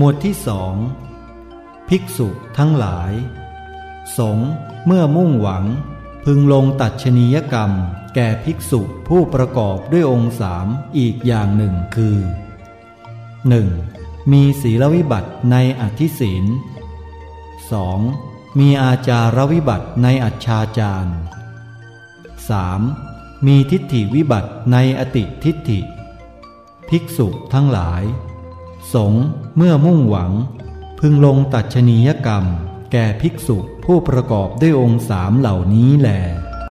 หมวดที่สองภิกษุทั้งหลาย สงเมื่อมุ่งหวัง พึงลงตัดชนียกรรม แก่ภิกษุผู้ประกอบด้วยองค์สามอีกอย่างหนึ่งคือ 1. มีศีลวิบัติในอธิศีล 2. มีอาจารวิบัติในอัจฉาจาร 3. มีทิฏฐิวิบัติในอติทิฏฐิ ภิกษุทั้งหลาย สงเมื่อมุ่งหวัง พึงลงตัดชนียกรรม แก่ภิกษุผู้ประกอบด้วยองค์สามเหล่านี้แหละ